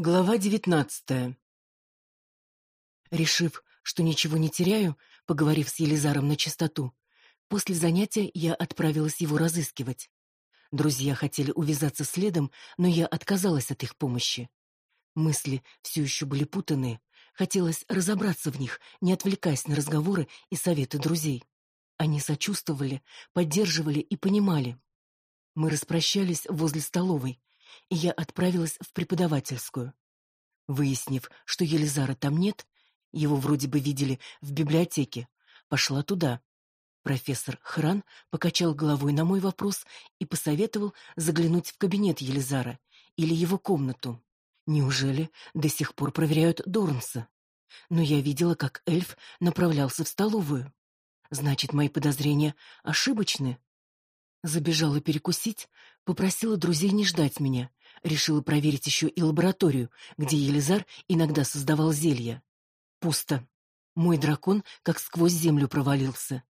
Глава девятнадцатая. Решив, что ничего не теряю, поговорив с Елизаром на чистоту, после занятия я отправилась его разыскивать. Друзья хотели увязаться следом, но я отказалась от их помощи. Мысли все еще были путанные, хотелось разобраться в них, не отвлекаясь на разговоры и советы друзей. Они сочувствовали, поддерживали и понимали. Мы распрощались возле столовой, и я отправилась в преподавательскую. Выяснив, что Елизара там нет, его вроде бы видели в библиотеке, пошла туда. Профессор Хран покачал головой на мой вопрос и посоветовал заглянуть в кабинет Елизара или его комнату. Неужели до сих пор проверяют Дорнса? Но я видела, как эльф направлялся в столовую. Значит, мои подозрения ошибочны. Забежала перекусить, попросила друзей не ждать меня. Решила проверить еще и лабораторию, где Елизар иногда создавал зелья. Пусто. Мой дракон как сквозь землю провалился.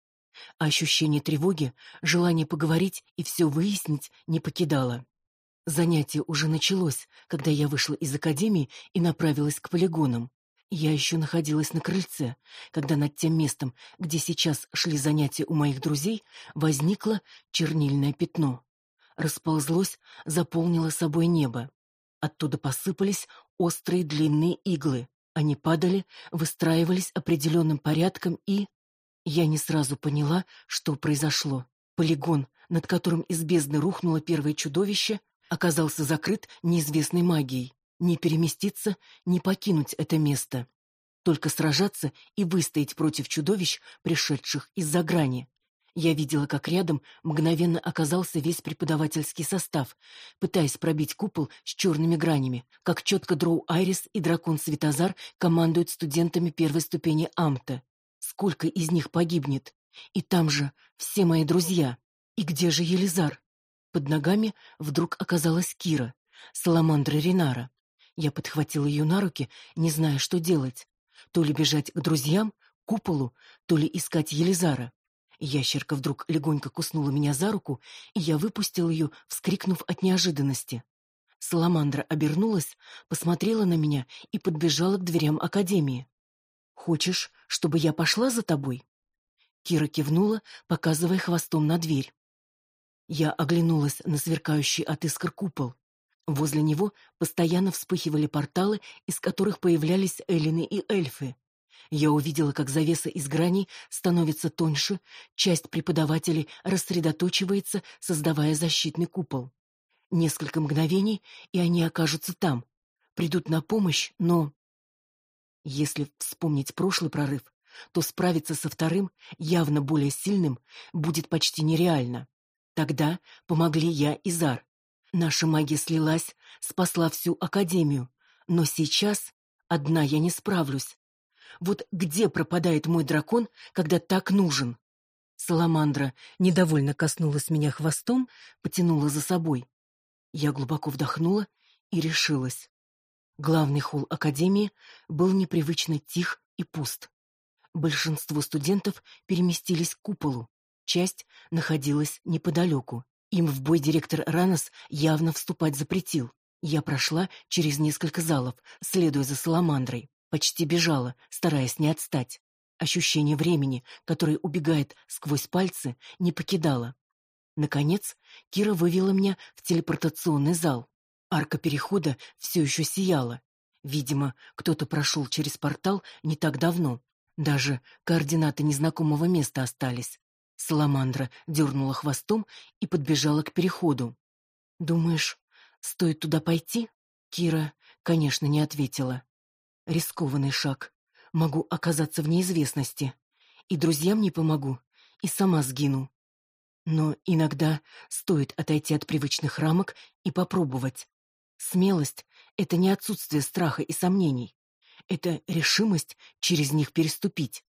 А ощущение тревоги, желание поговорить и все выяснить не покидало. Занятие уже началось, когда я вышла из академии и направилась к полигонам. Я еще находилась на крыльце, когда над тем местом, где сейчас шли занятия у моих друзей, возникло чернильное пятно. Расползлось, заполнило собой небо. Оттуда посыпались острые длинные иглы. Они падали, выстраивались определенным порядком и... Я не сразу поняла, что произошло. Полигон, над которым из бездны рухнуло первое чудовище, оказался закрыт неизвестной магией. Не переместиться, не покинуть это место. Только сражаться и выстоять против чудовищ, пришедших из-за грани. Я видела, как рядом мгновенно оказался весь преподавательский состав, пытаясь пробить купол с черными гранями, как четко Дроу Айрис и Дракон Светозар командуют студентами первой ступени Амта. Сколько из них погибнет? И там же все мои друзья. И где же Елизар? Под ногами вдруг оказалась Кира, саламандра Ринара. Я подхватила ее на руки, не зная, что делать. То ли бежать к друзьям, к куполу, то ли искать Елизара. Ящерка вдруг легонько куснула меня за руку, и я выпустил ее, вскрикнув от неожиданности. Саламандра обернулась, посмотрела на меня и подбежала к дверям академии. «Хочешь, чтобы я пошла за тобой?» Кира кивнула, показывая хвостом на дверь. Я оглянулась на сверкающий от искр купол. Возле него постоянно вспыхивали порталы, из которых появлялись эллины и эльфы. Я увидела, как завеса из граней становится тоньше, часть преподавателей рассредоточивается, создавая защитный купол. Несколько мгновений, и они окажутся там. Придут на помощь, но... Если вспомнить прошлый прорыв, то справиться со вторым, явно более сильным, будет почти нереально. Тогда помогли я и Зар. Наша магия слилась, спасла всю Академию. Но сейчас одна я не справлюсь. Вот где пропадает мой дракон, когда так нужен? Саламандра недовольно коснулась меня хвостом, потянула за собой. Я глубоко вдохнула и решилась. Главный холл Академии был непривычно тих и пуст. Большинство студентов переместились к куполу, часть находилась неподалеку. Им в бой директор Ранос явно вступать запретил. Я прошла через несколько залов, следуя за Саламандрой. Почти бежала, стараясь не отстать. Ощущение времени, которое убегает сквозь пальцы, не покидало. Наконец, Кира вывела меня в телепортационный зал. Арка перехода все еще сияла. Видимо, кто-то прошел через портал не так давно. Даже координаты незнакомого места остались. Саламандра дернула хвостом и подбежала к переходу. «Думаешь, стоит туда пойти?» Кира, конечно, не ответила. «Рискованный шаг. Могу оказаться в неизвестности. И друзьям не помогу, и сама сгину. Но иногда стоит отойти от привычных рамок и попробовать. Смелость — это не отсутствие страха и сомнений. Это решимость через них переступить.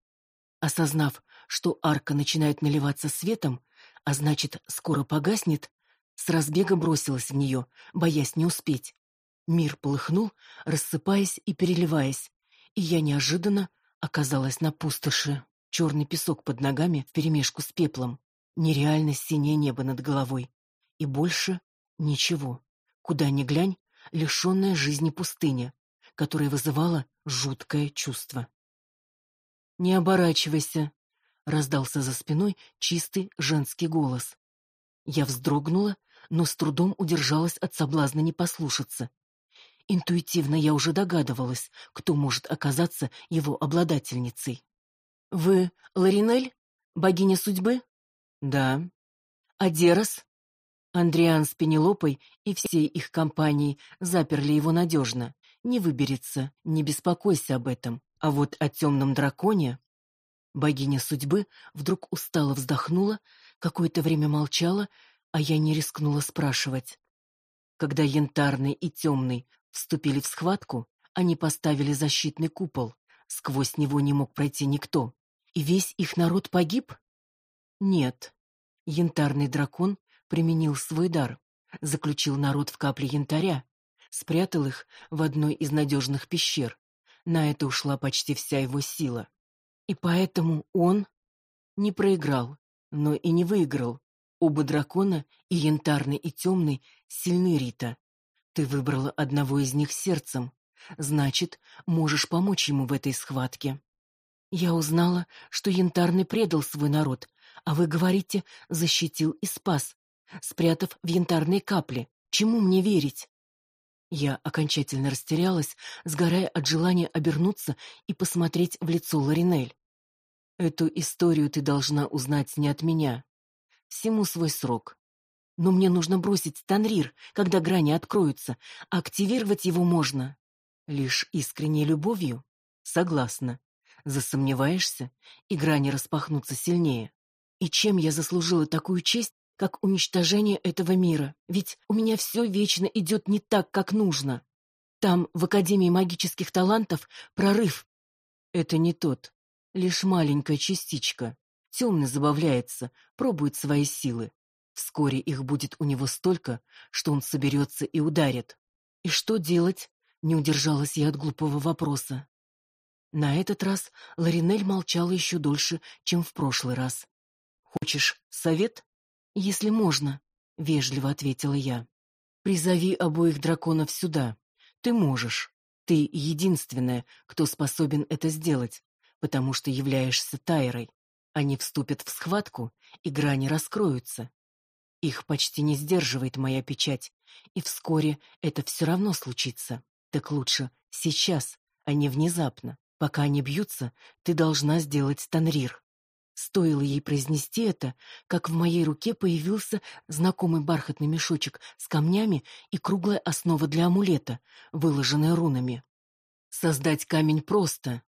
Осознав, что арка начинает наливаться светом, а значит, скоро погаснет, с разбега бросилась в нее, боясь не успеть. Мир полыхнул, рассыпаясь и переливаясь, и я неожиданно оказалась на пустоши. Черный песок под ногами вперемешку с пеплом, нереально синее небо над головой. И больше ничего. Куда ни глянь, лишенная жизни пустыня, которая вызывала жуткое чувство. «Не оборачивайся», — раздался за спиной чистый женский голос. Я вздрогнула, но с трудом удержалась от соблазна не послушаться. Интуитивно я уже догадывалась, кто может оказаться его обладательницей. «Вы Ларинель? Богиня судьбы?» «Да». «Адерос?» Андриан с Пенелопой и всей их компанией заперли его надежно. Не выберется, не беспокойся об этом. А вот о темном драконе... Богиня судьбы вдруг устало вздохнула, какое-то время молчала, а я не рискнула спрашивать. Когда янтарный и темный вступили в схватку, они поставили защитный купол. Сквозь него не мог пройти никто. И весь их народ погиб? Нет. Янтарный дракон применил свой дар, заключил народ в капли янтаря, спрятал их в одной из надежных пещер. На это ушла почти вся его сила. И поэтому он не проиграл, но и не выиграл. Оба дракона, и янтарный, и темный, сильны, Рита. Ты выбрала одного из них сердцем. Значит, можешь помочь ему в этой схватке. Я узнала, что янтарный предал свой народ, а вы говорите, защитил и спас, спрятав в янтарные капли. Чему мне верить? Я окончательно растерялась, сгорая от желания обернуться и посмотреть в лицо Ларинель. Эту историю ты должна узнать не от меня. Всему свой срок. Но мне нужно бросить Танрир, когда грани откроются, активировать его можно. Лишь искренней любовью? Согласна. Засомневаешься, и грани распахнутся сильнее. И чем я заслужила такую честь, как уничтожение этого мира? Ведь у меня все вечно идет не так, как нужно. Там, в Академии магических талантов, прорыв. Это не тот, лишь маленькая частичка. Темный забавляется, пробует свои силы. Вскоре их будет у него столько, что он соберется и ударит. И что делать? Не удержалась я от глупого вопроса. На этот раз Ларинель молчала еще дольше, чем в прошлый раз. Хочешь совет? Если можно, вежливо ответила я. Призови обоих драконов сюда. Ты можешь. Ты единственная, кто способен это сделать, потому что являешься Тайрой. Они вступят в схватку, и грани раскроются. Их почти не сдерживает моя печать, и вскоре это все равно случится. Так лучше сейчас, а не внезапно. Пока они бьются, ты должна сделать танрир. Стоило ей произнести это, как в моей руке появился знакомый бархатный мешочек с камнями и круглая основа для амулета, выложенная рунами. Создать камень просто.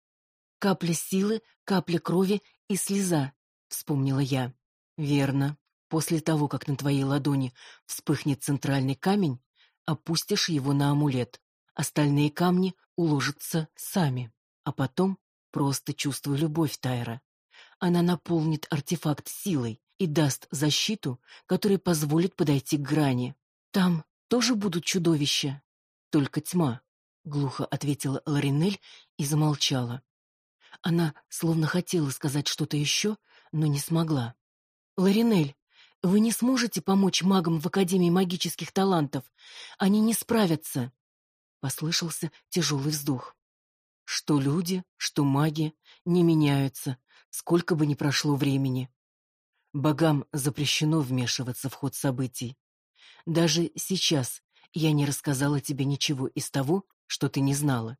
Капля силы, капля крови и слеза, вспомнила я. Верно. После того, как на твоей ладони вспыхнет центральный камень, опустишь его на амулет. Остальные камни уложатся сами. А потом просто чувствуй любовь Тайра она наполнит артефакт силой и даст защиту, которая позволит подойти к грани. Там тоже будут чудовища, только тьма, глухо ответила Ларинель и замолчала. Она словно хотела сказать что-то еще, но не смогла. Ларинель, вы не сможете помочь магам в Академии магических талантов. Они не справятся. Послышался тяжелый вздох. Что люди, что маги не меняются, сколько бы ни прошло времени. Богам запрещено вмешиваться в ход событий. Даже сейчас я не рассказала тебе ничего из того, что ты не знала.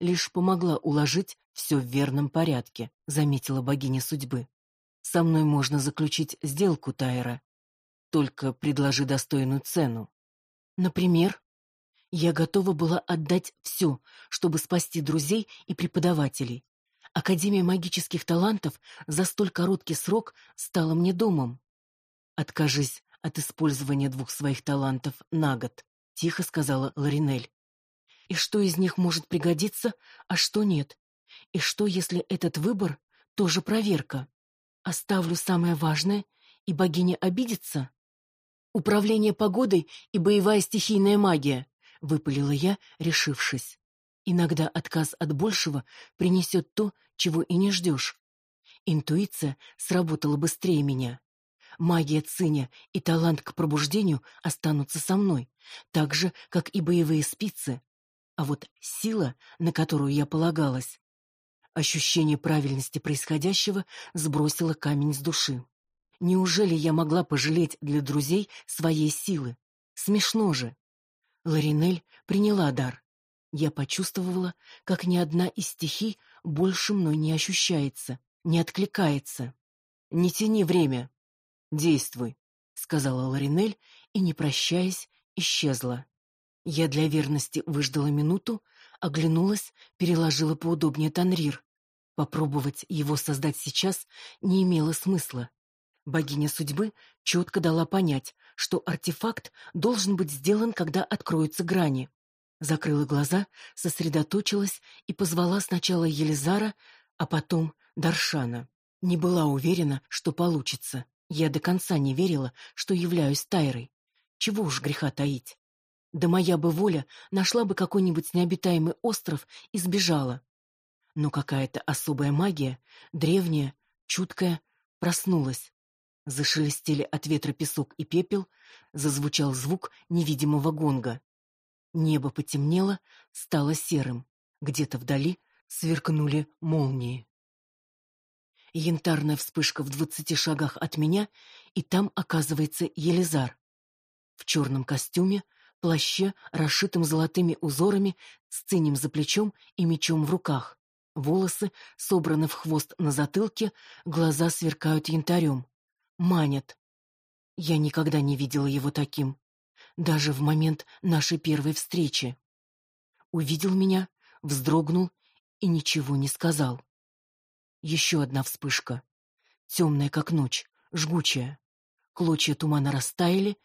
Лишь помогла уложить все в верном порядке, заметила богиня судьбы. Со мной можно заключить сделку, Тайра. Только предложи достойную цену. Например, я готова была отдать все, чтобы спасти друзей и преподавателей, Академия магических талантов за столь короткий срок стала мне домом. Откажись от использования двух своих талантов на год, тихо сказала Ларинель. И что из них может пригодиться, а что нет? И что, если этот выбор тоже проверка? Оставлю самое важное, и богиня обидится? Управление погодой и боевая стихийная магия, выпалила я, решившись. Иногда отказ от большего принесет то, чего и не ждешь. Интуиция сработала быстрее меня. магия циня и талант к пробуждению останутся со мной, так же, как и боевые спицы. А вот сила, на которую я полагалась, ощущение правильности происходящего сбросило камень с души. Неужели я могла пожалеть для друзей своей силы? Смешно же. Ларинель приняла дар. Я почувствовала, как ни одна из стихий больше мной не ощущается, не откликается. «Не тяни время. Действуй», — сказала Ларинель и, не прощаясь, исчезла. Я для верности выждала минуту, оглянулась, переложила поудобнее танрир. Попробовать его создать сейчас не имело смысла. Богиня судьбы четко дала понять, что артефакт должен быть сделан, когда откроются грани. Закрыла глаза, сосредоточилась и позвала сначала Елизара, а потом Даршана. Не была уверена, что получится. Я до конца не верила, что являюсь Тайрой. Чего уж греха таить. Да моя бы воля нашла бы какой-нибудь необитаемый остров и сбежала. Но какая-то особая магия, древняя, чуткая, проснулась. Зашелестели от ветра песок и пепел, зазвучал звук невидимого гонга. Небо потемнело, стало серым. Где-то вдали сверкнули молнии. Янтарная вспышка в двадцати шагах от меня, и там оказывается Елизар. В черном костюме, плаще, расшитым золотыми узорами, с цинем за плечом и мечом в руках. Волосы собраны в хвост на затылке, глаза сверкают янтарем. Манят. Я никогда не видела его таким даже в момент нашей первой встречи. Увидел меня, вздрогнул и ничего не сказал. Еще одна вспышка. Темная, как ночь, жгучая. Клочья тумана растаяли,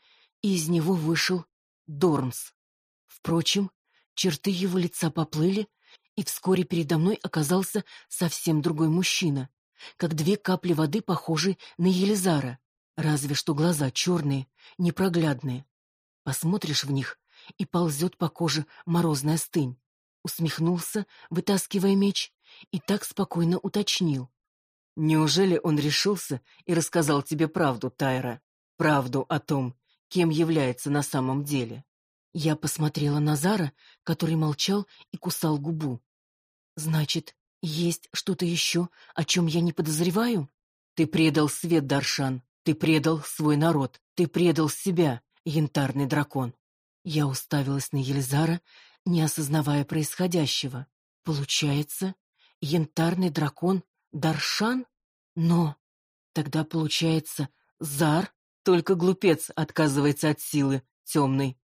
и из него вышел Дорнс. Впрочем, черты его лица поплыли, и вскоре передо мной оказался совсем другой мужчина, как две капли воды, похожие на Елизара, разве что глаза черные, непроглядные. Посмотришь в них, и ползет по коже морозная стынь. Усмехнулся, вытаскивая меч, и так спокойно уточнил. «Неужели он решился и рассказал тебе правду, Тайра? Правду о том, кем является на самом деле?» Я посмотрела на Зара, который молчал и кусал губу. «Значит, есть что-то еще, о чем я не подозреваю?» «Ты предал свет, Даршан, ты предал свой народ, ты предал себя, янтарный дракон. Я уставилась на Елизара, не осознавая происходящего. Получается, янтарный дракон Даршан? Но тогда получается Зар, только глупец отказывается от силы темной,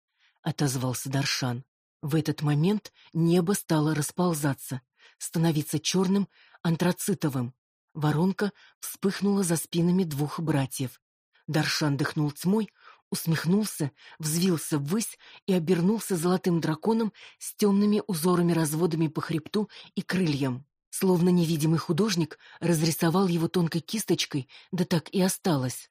отозвался Даршан. В этот момент небо стало расползаться, становиться черным, антрацитовым. Воронка вспыхнула за спинами двух братьев. Даршан дыхнул тьмой, усмехнулся, взвился ввысь и обернулся золотым драконом с темными узорами-разводами по хребту и крыльям. Словно невидимый художник разрисовал его тонкой кисточкой, да так и осталось.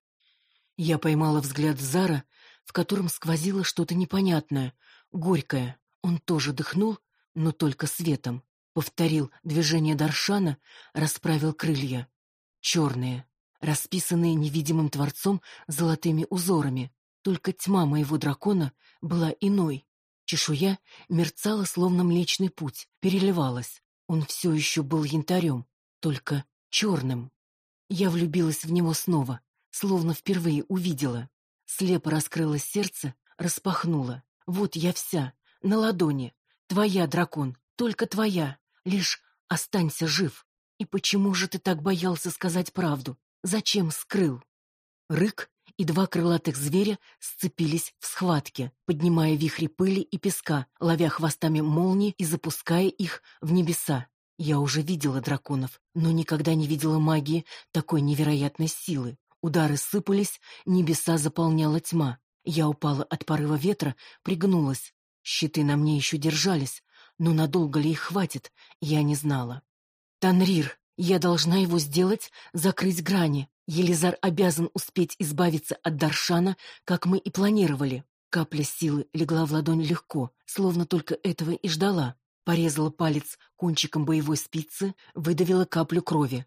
Я поймала взгляд Зара, в котором сквозило что-то непонятное, горькое. Он тоже дыхнул, но только светом. Повторил движение Даршана, расправил крылья. Черные, расписанные невидимым творцом золотыми узорами. Только тьма моего дракона была иной. Чешуя мерцала, словно Млечный Путь, переливалась. Он все еще был янтарем, только черным. Я влюбилась в него снова, словно впервые увидела. Слепо раскрылось сердце, распахнула. Вот я вся, на ладони. Твоя, дракон, только твоя. Лишь останься жив. И почему же ты так боялся сказать правду? Зачем скрыл? Рык и два крылатых зверя сцепились в схватке, поднимая вихри пыли и песка, ловя хвостами молнии и запуская их в небеса. Я уже видела драконов, но никогда не видела магии такой невероятной силы. Удары сыпались, небеса заполняла тьма. Я упала от порыва ветра, пригнулась. Щиты на мне еще держались, но надолго ли их хватит, я не знала. «Танрир, я должна его сделать, закрыть грани. Елизар обязан успеть избавиться от Даршана, как мы и планировали. Капля силы легла в ладонь легко, словно только этого и ждала. Порезала палец кончиком боевой спицы, выдавила каплю крови.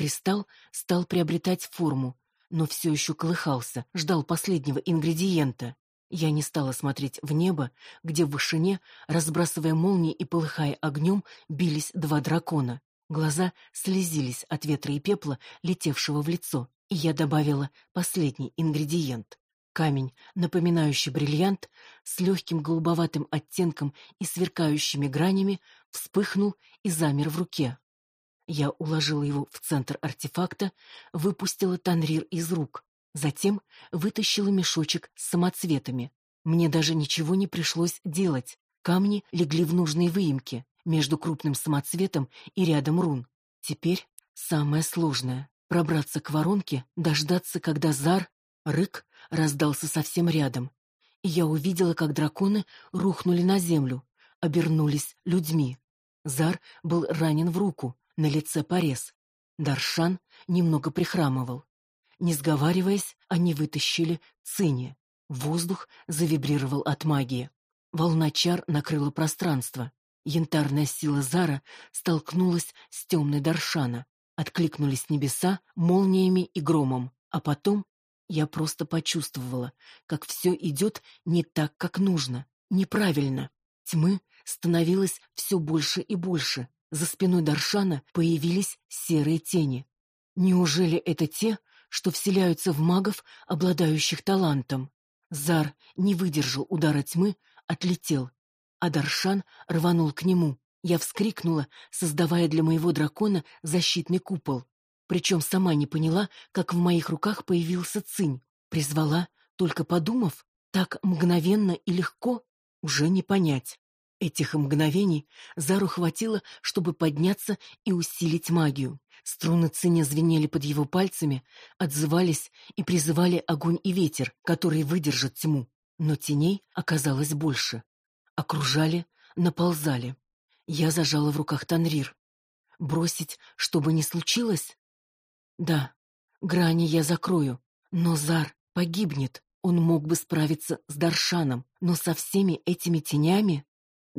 Кристалл стал приобретать форму. но все еще колыхался, ждал последнего ингредиента. Я не стала смотреть в небо, где в вышине, разбрасывая молнии и полыхая огнем, бились два дракона. Глаза слезились от ветра и пепла, летевшего в лицо, и я добавила последний ингредиент. Камень, напоминающий бриллиант, с легким голубоватым оттенком и сверкающими гранями, вспыхнул и замер в руке. Я уложила его в центр артефакта, выпустила Танрир из рук, затем вытащила мешочек с самоцветами. Мне даже ничего не пришлось делать. Камни легли в нужные выемки, между крупным самоцветом и рядом рун. Теперь самое сложное — пробраться к воронке, дождаться, когда Зар, рык, раздался совсем рядом. И я увидела, как драконы рухнули на землю, обернулись людьми. Зар был ранен в руку, на лице порез. Даршан немного прихрамывал. Не сговариваясь, они вытащили цини. Воздух завибрировал от магии. Волна чар накрыла пространство. Янтарная сила Зара столкнулась с темной Даршана. Откликнулись небеса молниями и громом. А потом я просто почувствовала, как все идет не так, как нужно, неправильно. Тьмы становилось все больше и больше. За спиной Даршана появились серые тени. Неужели это те, что вселяются в магов, обладающих талантом? Зар не выдержал удара тьмы, отлетел, а Даршан рванул к нему. Я вскрикнула, создавая для моего дракона защитный купол. Причем сама не поняла, как в моих руках появился цинь. Призвала, только подумав, так мгновенно и легко, уже не понять. Этих мгновений Зару хватило, чтобы подняться и усилить магию. Струны циня звенели под его пальцами, отзывались и призывали огонь и ветер, которые выдержат тьму. Но теней оказалось больше. Окружали, наползали. Я зажала в руках Танрир. Бросить, чтобы не случилось? Да, грани я закрою, но Зар погибнет. Он мог бы справиться с Даршаном, но со всеми этими тенями...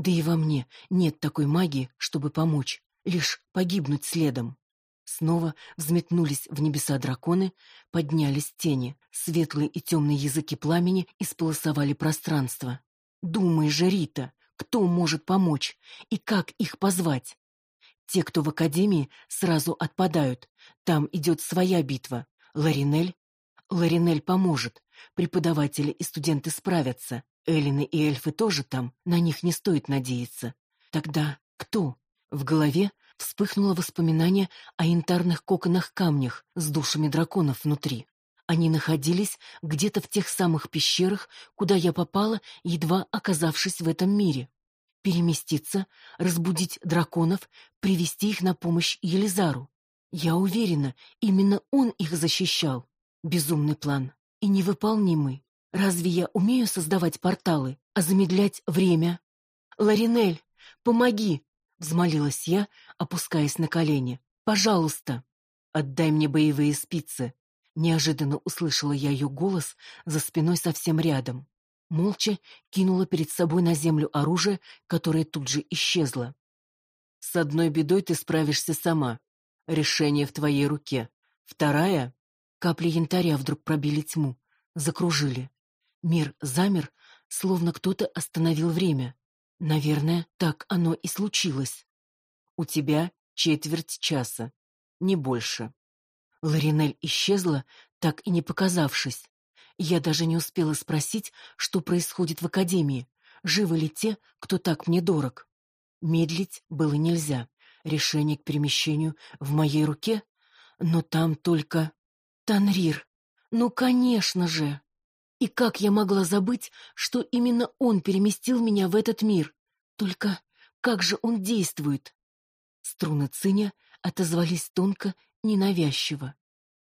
Да и во мне нет такой магии, чтобы помочь, лишь погибнуть следом. Снова взметнулись в небеса драконы, поднялись тени, светлые и темные языки пламени исполосовали пространство. Думай же, Рита, кто может помочь и как их позвать? Те, кто в академии, сразу отпадают. Там идет своя битва. Ларинель? Ларинель поможет. Преподаватели и студенты справятся. Эллины и эльфы тоже там, на них не стоит надеяться. Тогда кто? В голове вспыхнуло воспоминание о янтарных коконах-камнях с душами драконов внутри. Они находились где-то в тех самых пещерах, куда я попала, едва оказавшись в этом мире. Переместиться, разбудить драконов, привести их на помощь Елизару. Я уверена, именно он их защищал. Безумный план и невыполнимый. Разве я умею создавать порталы, а замедлять время? Ларинель, помоги, взмолилась я, опускаясь на колени. Пожалуйста, отдай мне боевые спицы. Неожиданно услышала я ее голос за спиной совсем рядом. Молча кинула перед собой на землю оружие, которое тут же исчезло. С одной бедой ты справишься сама. Решение в твоей руке. Вторая капли янтаря вдруг пробили тьму, закружили. Мир замер, словно кто-то остановил время. Наверное, так оно и случилось. У тебя четверть часа, не больше. Ларинель исчезла, так и не показавшись. Я даже не успела спросить, что происходит в академии. Живы ли те, кто так мне дорог? Медлить было нельзя. Решение к перемещению в моей руке, но там только Танрир. Ну, конечно же. И как я могла забыть, что именно он переместил меня в этот мир? Только как же он действует? Струны циня отозвались тонко, ненавязчиво.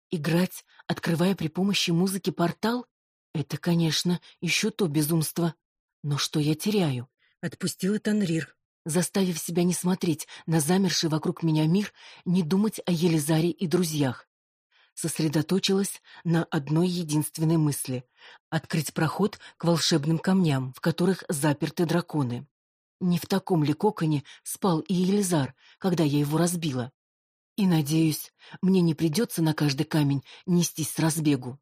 Играть, открывая при помощи музыки портал — это, конечно, еще то безумство. Но что я теряю? Отпустила Танрир, заставив себя не смотреть на замерший вокруг меня мир, не думать о Елизаре и друзьях сосредоточилась на одной единственной мысли — открыть проход к волшебным камням, в которых заперты драконы. Не в таком ли коконе спал и Елизар, когда я его разбила? И, надеюсь, мне не придется на каждый камень нестись с разбегу.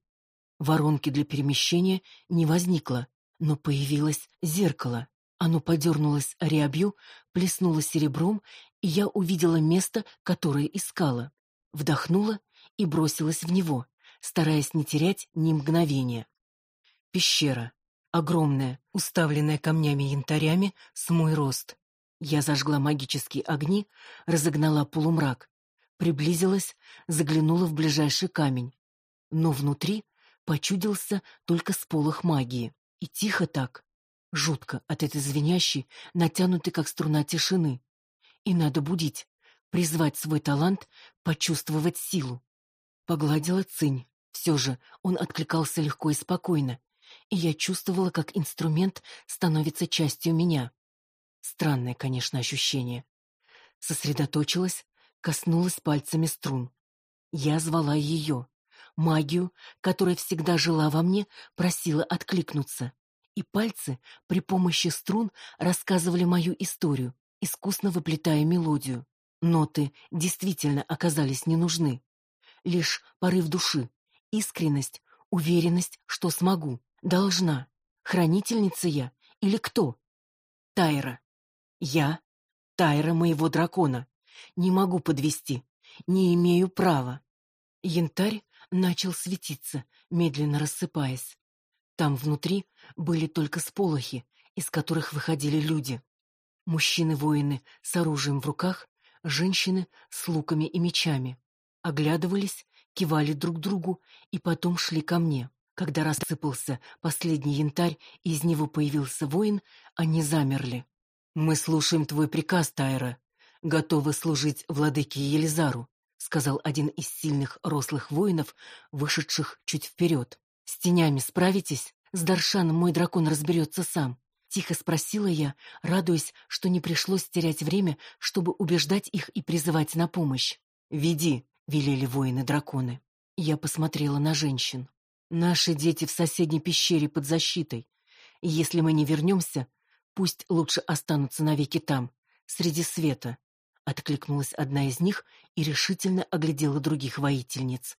Воронки для перемещения не возникло, но появилось зеркало. Оно подернулось рябью, плеснуло серебром, и я увидела место, которое искала. Вдохнула и бросилась в него, стараясь не терять ни мгновения. Пещера. Огромная, уставленная камнями-янтарями, с мой рост. Я зажгла магические огни, разогнала полумрак. Приблизилась, заглянула в ближайший камень. Но внутри почудился только сполох магии. И тихо так, жутко от этой звенящей, натянутой как струна тишины. И надо будить, призвать свой талант, почувствовать силу. Погладила цинь. Все же он откликался легко и спокойно, и я чувствовала, как инструмент становится частью меня. Странное, конечно, ощущение. Сосредоточилась, коснулась пальцами струн. Я звала ее. Магию, которая всегда жила во мне, просила откликнуться. И пальцы при помощи струн рассказывали мою историю, искусно выплетая мелодию. Ноты действительно оказались не нужны. Лишь порыв души, искренность, уверенность, что смогу, должна. Хранительница я или кто? Тайра. Я Тайра моего дракона. Не могу подвести, не имею права. Янтарь начал светиться, медленно рассыпаясь. Там внутри были только сполохи, из которых выходили люди. Мужчины-воины с оружием в руках, женщины с луками и мечами. Оглядывались, кивали друг другу и потом шли ко мне. Когда рассыпался последний янтарь и из него появился воин, они замерли. «Мы слушаем твой приказ, Тайра. Готовы служить владыке Елизару», — сказал один из сильных рослых воинов, вышедших чуть вперед. «С тенями справитесь? С Даршаном мой дракон разберется сам». Тихо спросила я, радуясь, что не пришлось терять время, чтобы убеждать их и призывать на помощь. «Веди», — велели воины-драконы. Я посмотрела на женщин. «Наши дети в соседней пещере под защитой. Если мы не вернемся, пусть лучше останутся навеки там, среди света». Откликнулась одна из них и решительно оглядела других воительниц.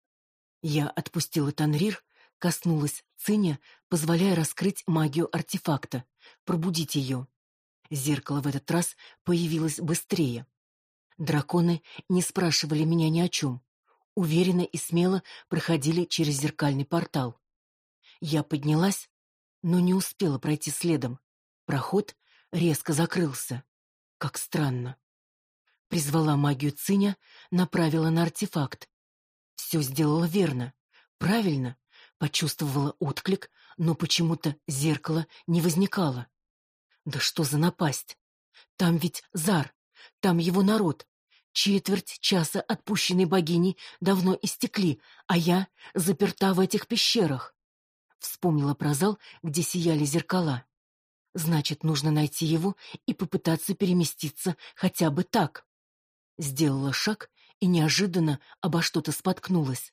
Я отпустила Танрир, коснулась Циня, позволяя раскрыть магию артефакта, пробудить ее. Зеркало в этот раз появилось быстрее. Драконы не спрашивали меня ни о чем. Уверенно и смело проходили через зеркальный портал. Я поднялась, но не успела пройти следом. Проход резко закрылся. Как странно. Призвала магию Циня, направила на артефакт. Все сделала верно, правильно, почувствовала отклик, но почему-то зеркало не возникало. Да что за напасть? Там ведь Зар, там его народ. Четверть часа отпущенной богиней давно истекли, а я заперта в этих пещерах. Вспомнила про зал, где сияли зеркала. Значит, нужно найти его и попытаться переместиться хотя бы так. Сделала шаг и неожиданно обо что-то споткнулась.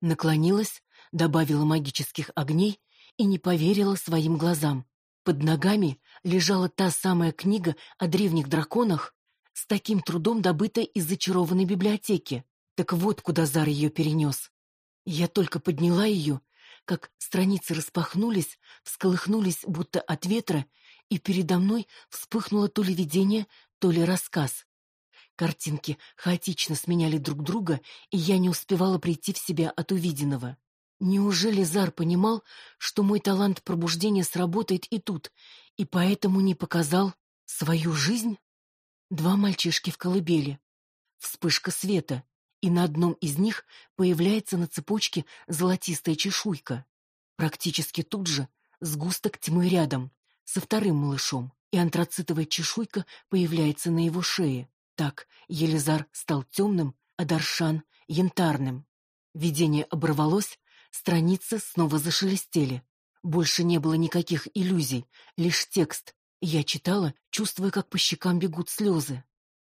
Наклонилась, добавила магических огней и не поверила своим глазам. Под ногами лежала та самая книга о древних драконах, с таким трудом добытая из зачарованной библиотеки. Так вот, куда Зар ее перенес. Я только подняла ее, как страницы распахнулись, всколыхнулись будто от ветра, и передо мной вспыхнуло то ли видение, то ли рассказ. Картинки хаотично сменяли друг друга, и я не успевала прийти в себя от увиденного. Неужели Зар понимал, что мой талант пробуждения сработает и тут, и поэтому не показал свою жизнь? Два мальчишки в колыбели. Вспышка света, и на одном из них появляется на цепочке золотистая чешуйка. Практически тут же сгусток тьмы рядом, со вторым малышом, и антрацитовая чешуйка появляется на его шее. Так Елизар стал темным, а Даршан — янтарным. Видение оборвалось, Страницы снова зашелестели. Больше не было никаких иллюзий, лишь текст. Я читала, чувствуя, как по щекам бегут слезы.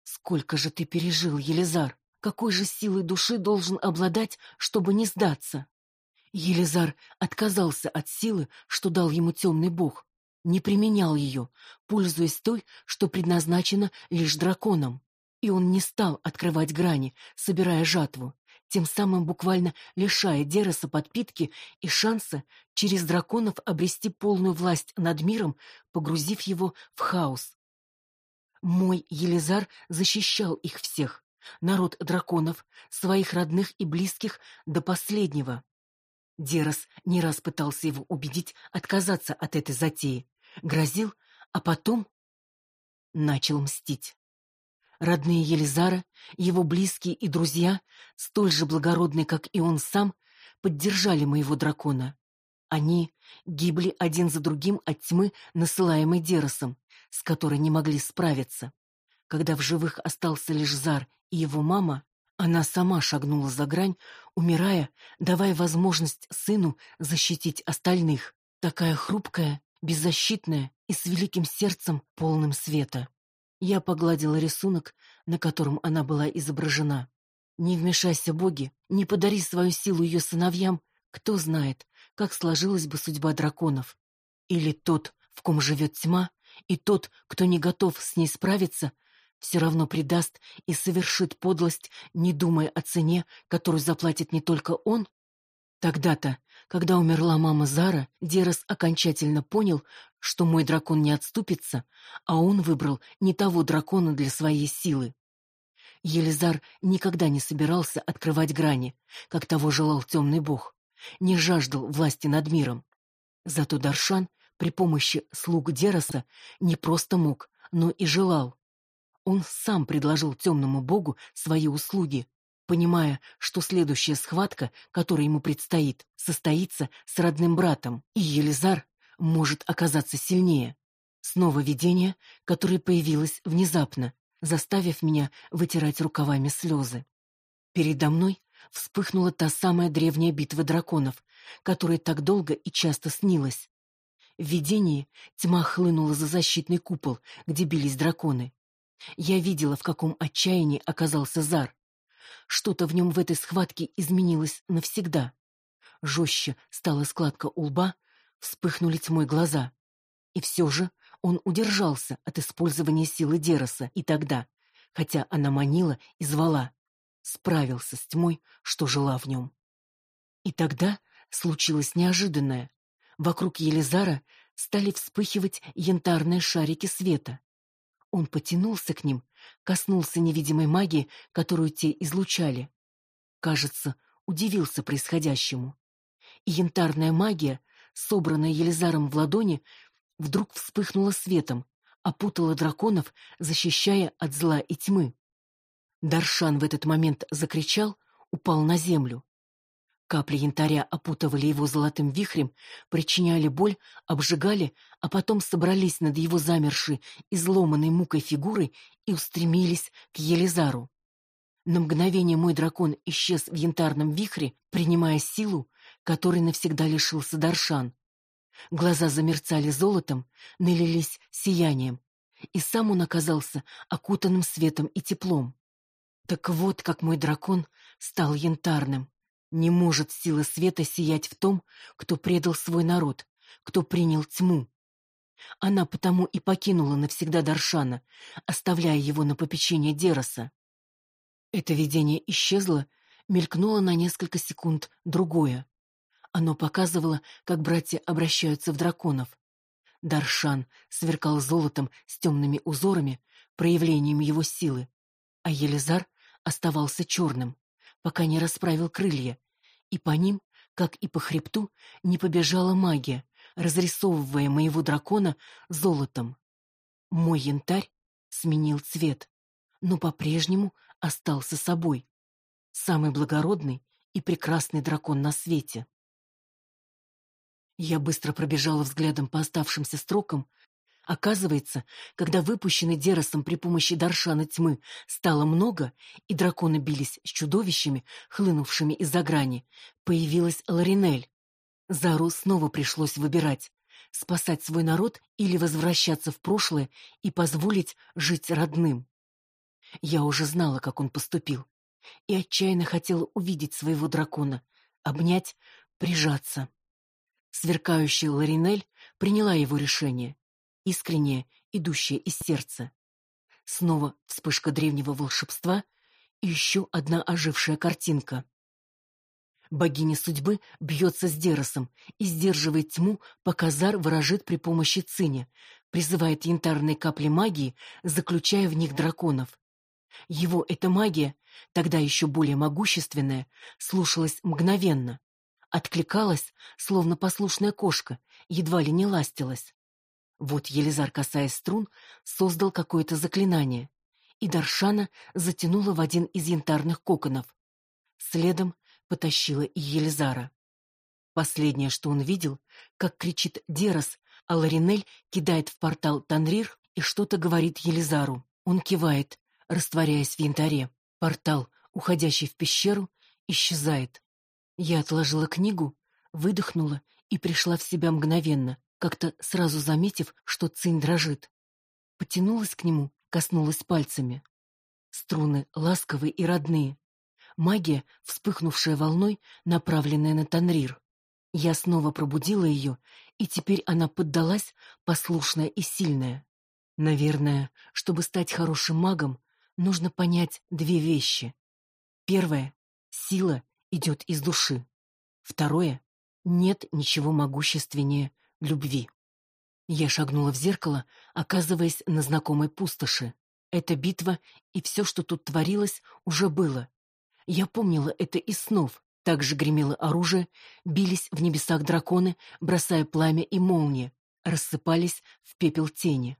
«Сколько же ты пережил, Елизар? Какой же силой души должен обладать, чтобы не сдаться?» Елизар отказался от силы, что дал ему темный бог, не применял ее, пользуясь той, что предназначена лишь драконам. и он не стал открывать грани, собирая жатву, тем самым буквально лишая Дереса подпитки и шанса через драконов обрести полную власть над миром, погрузив его в хаос. Мой Елизар защищал их всех, народ драконов, своих родных и близких до последнего. Дерос не раз пытался его убедить отказаться от этой затеи, грозил, а потом начал мстить. Родные Елизара, его близкие и друзья, столь же благородные, как и он сам, поддержали моего дракона. Они гибли один за другим от тьмы, насылаемой Деросом, с которой не могли справиться. Когда в живых остался лишь Зар и его мама, она сама шагнула за грань, умирая, давая возможность сыну защитить остальных, такая хрупкая, беззащитная и с великим сердцем, полным света. Я погладила рисунок, на котором она была изображена. Не вмешайся, боги, не подари свою силу ее сыновьям, кто знает, как сложилась бы судьба драконов. Или тот, в ком живет тьма, и тот, кто не готов с ней справиться, все равно предаст и совершит подлость, не думая о цене, которую заплатит не только он? Тогда-то, когда умерла мама Зара, Дерос окончательно понял, что мой дракон не отступится, а он выбрал не того дракона для своей силы. Елизар никогда не собирался открывать грани, как того желал темный бог, не жаждал власти над миром. Зато Даршан при помощи слуг Дероса не просто мог, но и желал. Он сам предложил темному богу свои услуги, понимая, что следующая схватка, которая ему предстоит, состоится с родным братом, и Елизар может оказаться сильнее. Снова видение, которое появилось внезапно, заставив меня вытирать рукавами слезы. Передо мной вспыхнула та самая древняя битва драконов, которая так долго и часто снилась. В видении тьма хлынула за защитный купол, где бились драконы. Я видела, в каком отчаянии оказался Зар. Что-то в нем в этой схватке изменилось навсегда. Жестче стала складка у лба, вспыхнули тьмой глаза. И все же он удержался от использования силы Дероса и тогда, хотя она манила и звала, справился с тьмой, что жила в нем. И тогда случилось неожиданное. Вокруг Елизара стали вспыхивать янтарные шарики света. Он потянулся к ним, коснулся невидимой магии, которую те излучали. Кажется, удивился происходящему. И янтарная магия, собранная Елизаром в ладони, вдруг вспыхнула светом, опутала драконов, защищая от зла и тьмы. Даршан в этот момент закричал, упал на землю. Капли янтаря опутывали его золотым вихрем, причиняли боль, обжигали, а потом собрались над его замершей, изломанной мукой фигурой и устремились к Елизару. На мгновение мой дракон исчез в янтарном вихре, принимая силу, которой навсегда лишился Даршан. Глаза замерцали золотом, налились сиянием, и сам он оказался окутанным светом и теплом. Так вот, как мой дракон стал янтарным. Не может сила света сиять в том, кто предал свой народ, кто принял тьму. Она потому и покинула навсегда Даршана, оставляя его на попечение Дероса. Это видение исчезло, мелькнуло на несколько секунд другое. Оно показывало, как братья обращаются в драконов. Даршан сверкал золотом с темными узорами, проявлением его силы, а Елизар оставался черным пока не расправил крылья, и по ним, как и по хребту, не побежала магия, разрисовывая моего дракона золотом. Мой янтарь сменил цвет, но по-прежнему остался собой. Самый благородный и прекрасный дракон на свете. Я быстро пробежала взглядом по оставшимся строкам, Оказывается, когда выпущенный Деросом при помощи Даршана тьмы стало много, и драконы бились с чудовищами, хлынувшими из-за грани, появилась Ларинель. Зару снова пришлось выбирать — спасать свой народ или возвращаться в прошлое и позволить жить родным. Я уже знала, как он поступил, и отчаянно хотела увидеть своего дракона, обнять, прижаться. Сверкающая Ларинель приняла его решение искреннее, идущее из сердца. Снова вспышка древнего волшебства и еще одна ожившая картинка. Богиня судьбы бьется с Деросом и сдерживает тьму, пока Зар выражит при помощи цини, призывает янтарные капли магии, заключая в них драконов. Его эта магия, тогда еще более могущественная, слушалась мгновенно, откликалась, словно послушная кошка, едва ли не ластилась. Вот Елизар, касаясь струн, создал какое-то заклинание, и Даршана затянула в один из янтарных коконов. Следом потащила и Елизара. Последнее, что он видел, как кричит Дерос, а Ларинель кидает в портал Танрир и что-то говорит Елизару. Он кивает, растворяясь в янтаре. Портал, уходящий в пещеру, исчезает. Я отложила книгу, выдохнула и пришла в себя мгновенно, как-то сразу заметив, что цинь дрожит. Потянулась к нему, коснулась пальцами. Струны ласковые и родные. Магия, вспыхнувшая волной, направленная на Танрир. Я снова пробудила ее, и теперь она поддалась, послушная и сильная. Наверное, чтобы стать хорошим магом, нужно понять две вещи. Первое — сила идет из души. Второе — нет ничего могущественнее любви. Я шагнула в зеркало, оказываясь на знакомой пустоши. Эта битва и все, что тут творилось, уже было. Я помнила это из снов. Также гремело оружие, бились в небесах драконы, бросая пламя и молнии, рассыпались в пепел тени.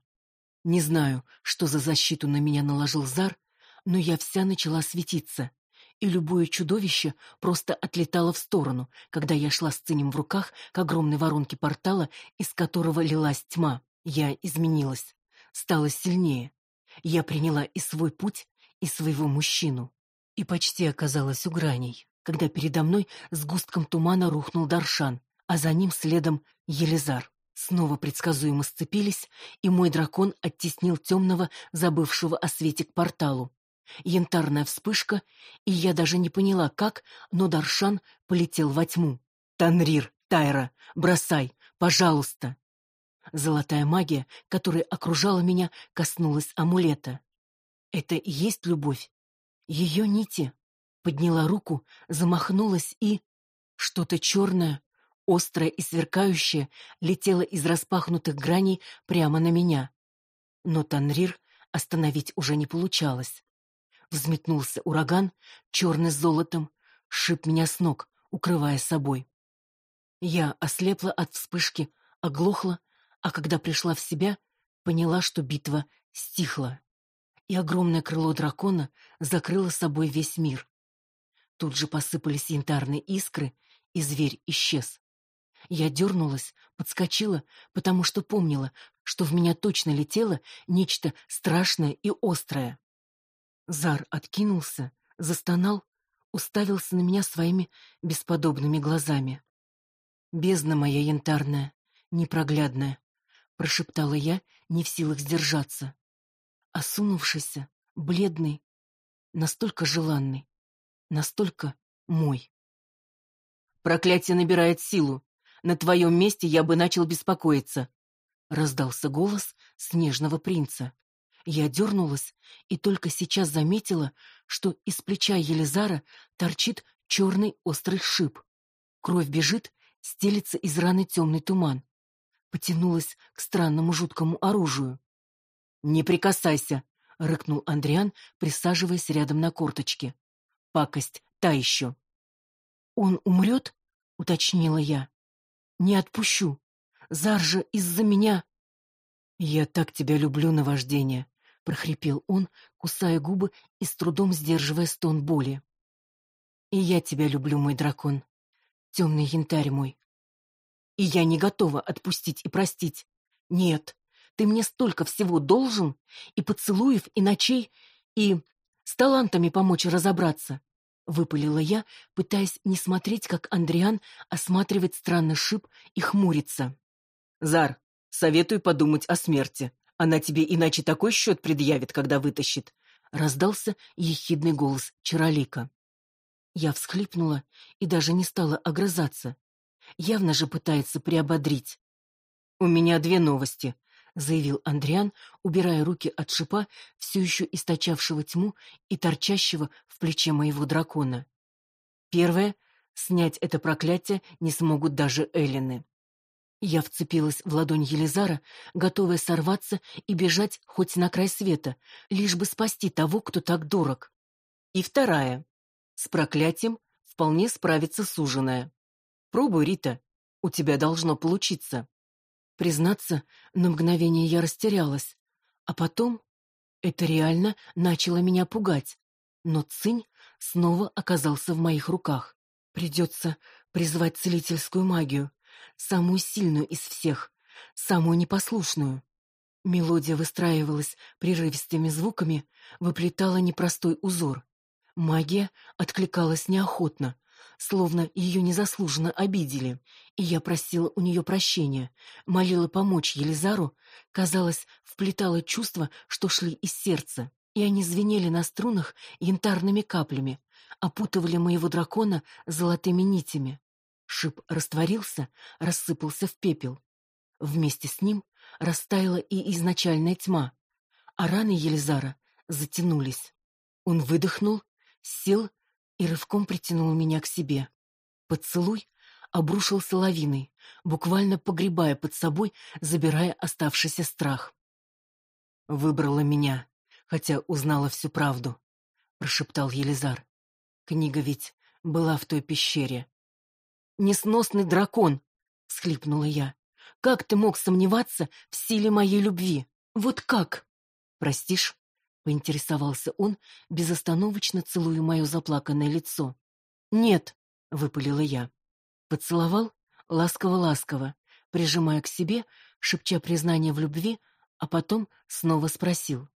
Не знаю, что за защиту на меня наложил Зар, но я вся начала светиться и любое чудовище просто отлетало в сторону, когда я шла с цинем в руках к огромной воронке портала, из которого лилась тьма. Я изменилась, стала сильнее. Я приняла и свой путь, и своего мужчину. И почти оказалась у граней, когда передо мной с густком тумана рухнул Даршан, а за ним следом Елизар. Снова предсказуемо сцепились, и мой дракон оттеснил темного, забывшего о свете к порталу. Янтарная вспышка, и я даже не поняла, как, но Даршан полетел во тьму. «Танрир, Тайра, бросай, пожалуйста!» Золотая магия, которая окружала меня, коснулась амулета. Это и есть любовь. Ее нити. Подняла руку, замахнулась и... Что-то черное, острое и сверкающее, летело из распахнутых граней прямо на меня. Но Танрир остановить уже не получалось. Взметнулся ураган, черный с золотом, шип меня с ног, укрывая собой. Я ослепла от вспышки, оглохла, а когда пришла в себя, поняла, что битва стихла. И огромное крыло дракона закрыло собой весь мир. Тут же посыпались янтарные искры, и зверь исчез. Я дернулась, подскочила, потому что помнила, что в меня точно летело нечто страшное и острое. Зар откинулся, застонал, уставился на меня своими бесподобными глазами. «Бездна моя янтарная, непроглядная», — прошептала я, не в силах сдержаться. Осунувшийся, бледный, настолько желанный, настолько мой. «Проклятие набирает силу. На твоем месте я бы начал беспокоиться», — раздался голос снежного принца. Я дернулась и только сейчас заметила, что из плеча Елизара торчит черный острый шип. Кровь бежит, стелится из раны темный туман. Потянулась к странному жуткому оружию. «Не прикасайся!» — рыкнул Андриан, присаживаясь рядом на корточке. «Пакость, та еще!» «Он умрет?» — уточнила я. «Не отпущу. Зар же из-за меня...» «Я так тебя люблю, наваждение!» Прохрипел он, кусая губы и с трудом сдерживая стон боли. И я тебя люблю, мой дракон, темный янтарь мой. И я не готова отпустить и простить. Нет, ты мне столько всего должен, и поцелуев, и ночей, и с талантами помочь разобраться. Выпалила я, пытаясь не смотреть, как Андриан осматривает странный шип и хмурится. «Зар, советую подумать о смерти», она тебе иначе такой счет предъявит, когда вытащит. Раздался ехидный голос Чаролика. Я всхлипнула и даже не стала огрызаться. Явно же пытается приободрить. «У меня две новости», — заявил Андриан, убирая руки от шипа, все еще источавшего тьму и торчащего в плече моего дракона. Первое — снять это проклятие не смогут даже Эллины. Я вцепилась в ладонь Елизара, готовая сорваться и бежать хоть на край света, лишь бы спасти того, кто так дорог. И вторая. С проклятием вполне справится суженая. Пробуй, Рита, у тебя должно получиться. Признаться, на мгновение я растерялась, а потом это реально начало меня пугать. Но цинь снова оказался в моих руках. Придется призвать целительскую магию, самую сильную из всех, самую непослушную. Мелодия выстраивалась прерывистыми звуками, выплетала непростой узор. Магия откликалась неохотно, словно ее незаслуженно обидели, и я просила у нее прощения, молила помочь Елизару, казалось, вплетала чувства, что шли из сердца, и они звенели на струнах янтарными каплями, опутывали моего дракона золотыми нитями. Шип растворился, рассыпался в пепел. Вместе с ним растаяла и изначальная тьма, а раны Елизара затянулись. Он выдохнул, сел и рывком притянул меня к себе. Поцелуй обрушился лавиной, буквально погребая под собой, забирая оставшийся страх. «Выбрала меня, хотя узнала всю правду», — прошептал Елизар. «Книга ведь была в той пещере. «Несносный дракон!» — всхлипнула я. «Как ты мог сомневаться в силе моей любви? Вот как?» «Простишь?» — поинтересовался он, безостановочно целуя мое заплаканное лицо. «Нет!» — выпалила я. Поцеловал ласково-ласково, прижимая к себе, шепча признание в любви, а потом снова спросил.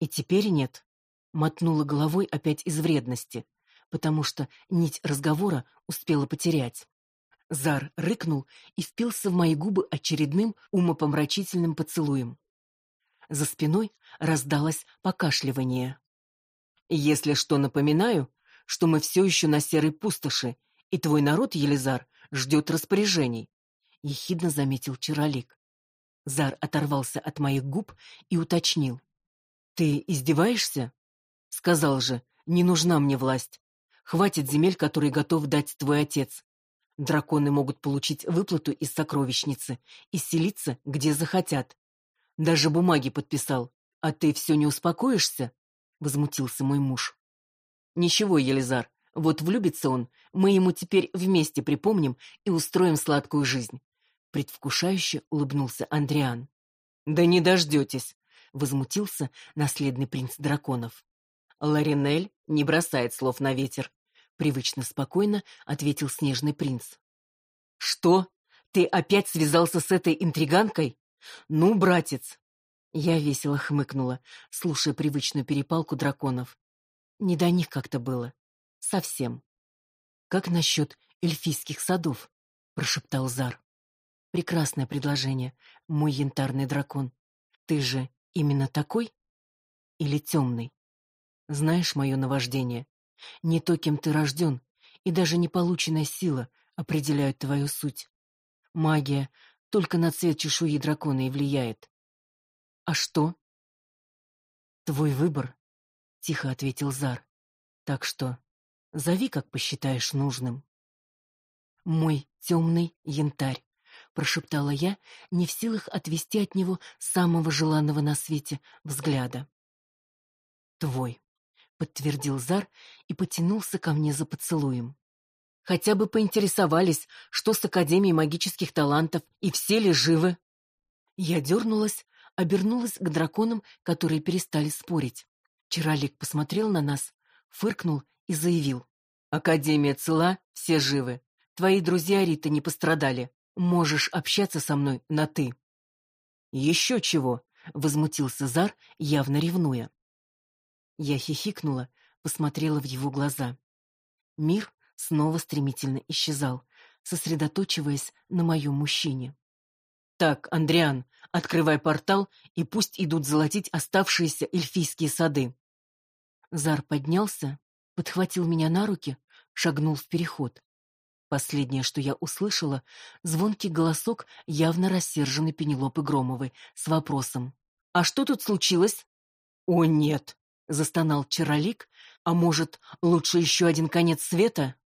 «И теперь нет?» Мотнула головой опять из вредности, потому что нить разговора успела потерять. Зар рыкнул и впился в мои губы очередным умопомрачительным поцелуем. За спиной раздалось покашливание. «Если что, напоминаю, что мы все еще на серой пустоши, и твой народ, Елизар, ждет распоряжений», — ехидно заметил Чаролик. Зар оторвался от моих губ и уточнил. «Ты издеваешься?» «Сказал же, не нужна мне власть. Хватит земель, которые готов дать твой отец. Драконы могут получить выплату из сокровищницы и селиться, где захотят. Даже бумаги подписал. А ты все не успокоишься? Возмутился мой муж. Ничего, Елизар, вот влюбится он, мы ему теперь вместе припомним и устроим сладкую жизнь. Предвкушающе улыбнулся Андриан. Да не дождетесь, возмутился наследный принц драконов. Ларинель не бросает слов на ветер привычно спокойно ответил снежный принц. Что? Ты опять связался с этой интриганкой? Ну, братец. Я весело хмыкнула, слушая привычную перепалку драконов. Не до них как-то было. Совсем. Как насчет эльфийских садов? прошептал Зар. Прекрасное предложение, мой янтарный дракон. Ты же именно такой? Или темный? Знаешь мое наваждение? Не то, кем ты рожден, и даже не полученная сила определяют твою суть. Магия только на цвет чешуи дракона и влияет. А что? Твой выбор, тихо ответил Зар. Так что зови, как посчитаешь нужным. Мой темный янтарь, прошептала я, не в силах отвести от него самого желанного на свете взгляда. Твой подтвердил Зар и потянулся ко мне за поцелуем. Хотя бы поинтересовались, что с Академией магических талантов и все ли живы. Я дернулась, обернулась к драконам, которые перестали спорить. Чаролик посмотрел на нас, фыркнул и заявил: "Академия цела, все живы. Твои друзья Рита не пострадали. Можешь общаться со мной на ты". «Еще чего? возмутился Зар, явно ревнуя. Я хихикнула, посмотрела в его глаза. Мир снова стремительно исчезал, сосредоточиваясь на моем мужчине. Так, Андриан, открывай портал и пусть идут золотить оставшиеся эльфийские сады. Зар поднялся, подхватил меня на руки, шагнул в переход. Последнее, что я услышала, звонкий голосок явно рассерженной Пенелопы Громовой с вопросом. «А что тут случилось?» «О, нет!» — застонал Чаролик. «А может, лучше еще один конец света?»